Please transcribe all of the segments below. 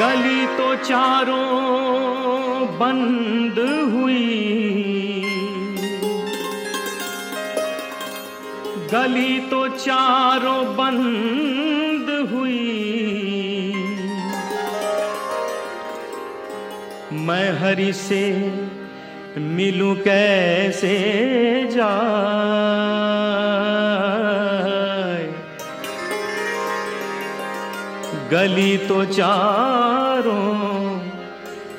गली तो चारों बंद हुई। गली तो चारों बंद हुई। मैं हरि से मिलूं कैसे जा? गली तो चारों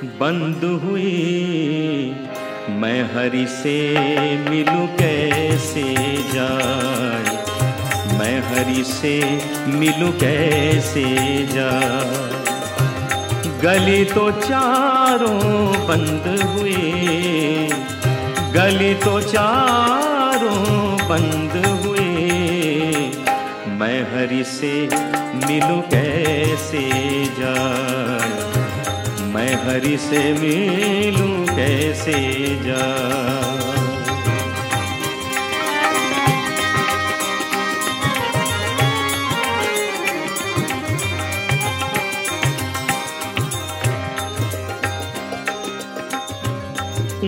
बंद हुई। मैं हरि से मिलूं कैसे जाए? मैं हरि से मिलूं कैसे जाए? गली तो चारों बंद हुई। गली तो चारों बंद हुई। हरि से मिलूं कैसे जाए मैं हरि से मिलूं कैसे जा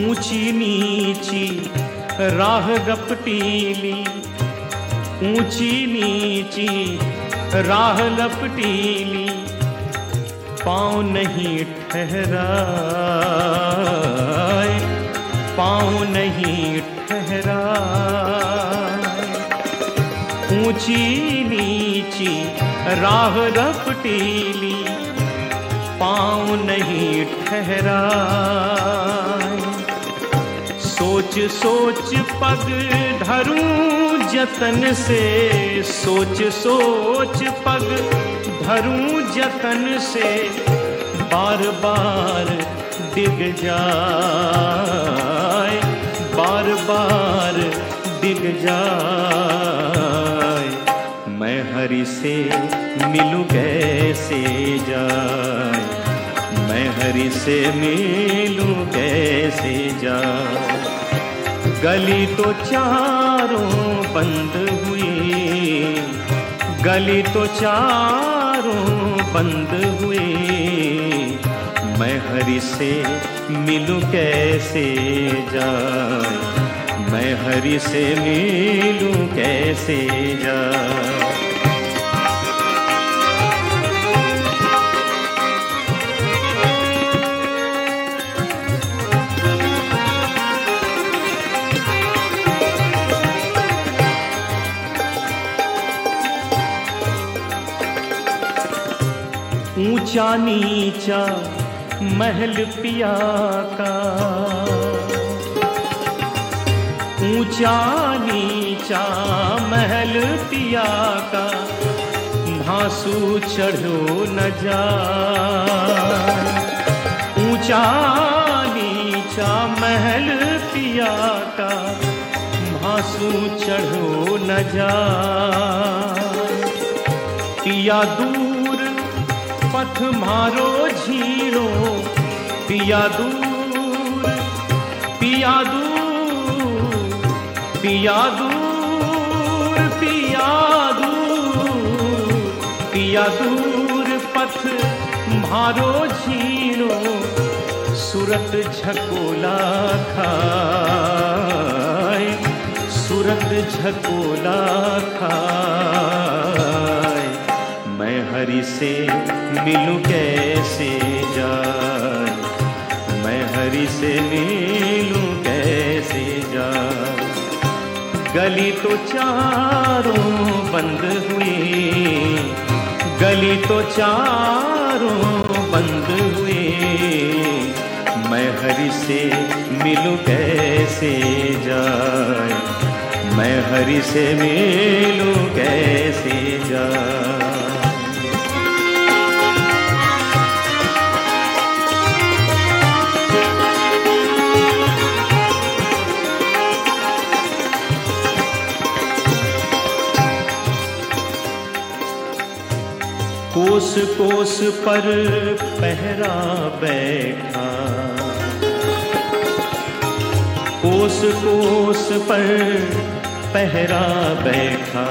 ऊँची नीची राह गपटीली ऊँची नीची, राह लपटीली, पाँव नहीं ठहरा पाँव नहीं ठहरा ऊँची नीची, राह रपटीली पाँव नहीं ठहरा सोच सोच पग धरूं जतन से सोच सोच पग धरूं जतन से, बार बार डिग जाए, बार बार डिग जाए। मैं हरि से मिलूं कैसे जाए? मैं हरि से मिलूं कैसे जाए? गली तो चारों बंद हुए। गली तो चारों बंद हुए। मैं हरि से मिलूं कैसे जाए? मैं हरि से मिलूं कैसे जाए? ऊँचा नीचा महल पिया का। ऊँचा नीचा महल पिया का, भांसू चढ़ो न जा। ऊँचा नीचा महल पिया का, भांसू चढ़ो न जा। पिया दूर पथ मारो झीलो, पिया दूर पिया दूर पिया दूर पिया दूर पिया दूर पथ मारो झीलो, सूरत झकोला खाए, सूरत झकोला खाए। हरि से मिलूं कैसे जाए मैं हरि से मिलूं कैसे जाए गली तो चारों बंद हुई। गली तो चारों बंद हुई। मैं हरि से मिलूं कैसे जाए मैं हरि से मिलूं कैसे जाए कोस कोस पर पहरा बैठा। कोस कोस पर पहरा बैठा।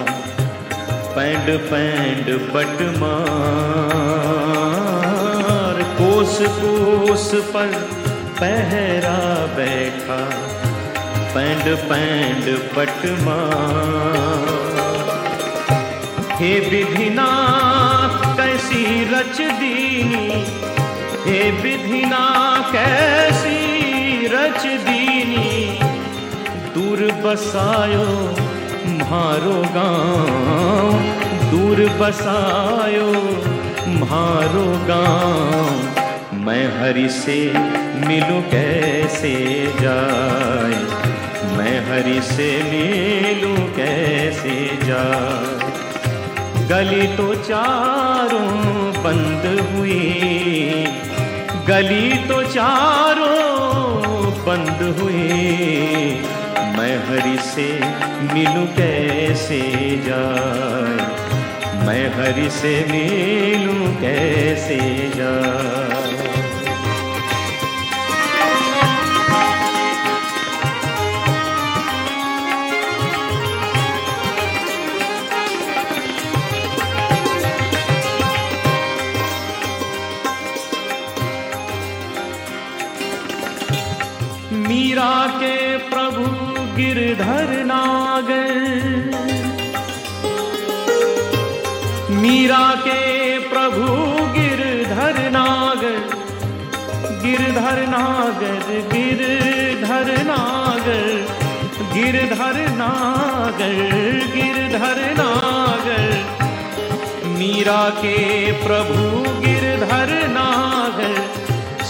पैंड पैंड बट मार। कोस कोस पर पहरा बैठा। पैंड पैंड पटमा हे विधिना कैसी रच दीनी। हे विधिना कैसी, रच दीनी। दूर बसायो, मारो गाँव। दूर बसायो, मारो गाँव। मैं हरि से मिलूं कैसे जाए? मैं हरि से मिलूं कैसे जाए? गली तो चारों बंद हुई गली तो चारों बंद हुई मैं हरि से मिलूं कैसे जाए? मैं हरि से मिलूं कैसे जाए? गिरधर नागर मीरा के प्रभु गिरधर नागर गिरधर नागर गिरधर नागर गिरधर नागर गिरधर नागर मीरा के प्रभु गिरधर नागर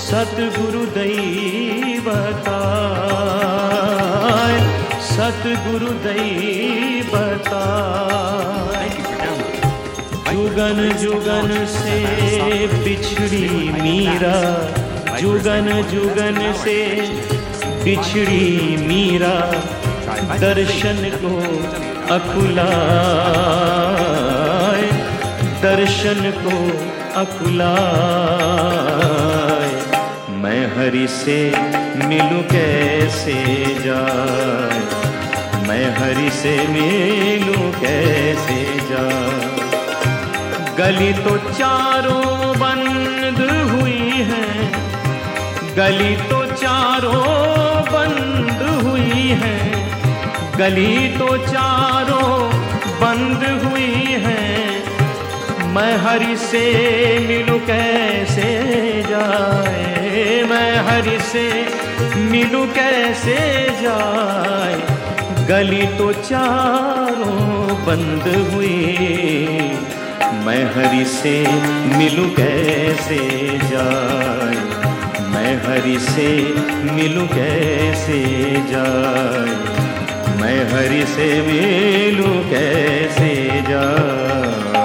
सतगुरु दैवताय सतगुरु दैवताय जुगन जुगन से बिछड़ी मीरा। जुगन जुगन से बिछड़ी मीरा। दर्शन को अकुलाए दर्शन को अकुलाए मैं हरि से मिलूं कैसे जाए? मैं हरि से मिलूं कैसे जाए? गली तो चारों बंद हुई है। गली तो चारों बंद हुई है। गली तो चारों बंद हुई है। मैं हरि से मिलूं कैसे घर से मिलू कैसे जाए? गली तो चारों बंद हुई मैं हरि से मिलू कैसे जाए? मैं हरि से मिलू कैसे जाए? मैं हरि से मिलू कैसे जाए?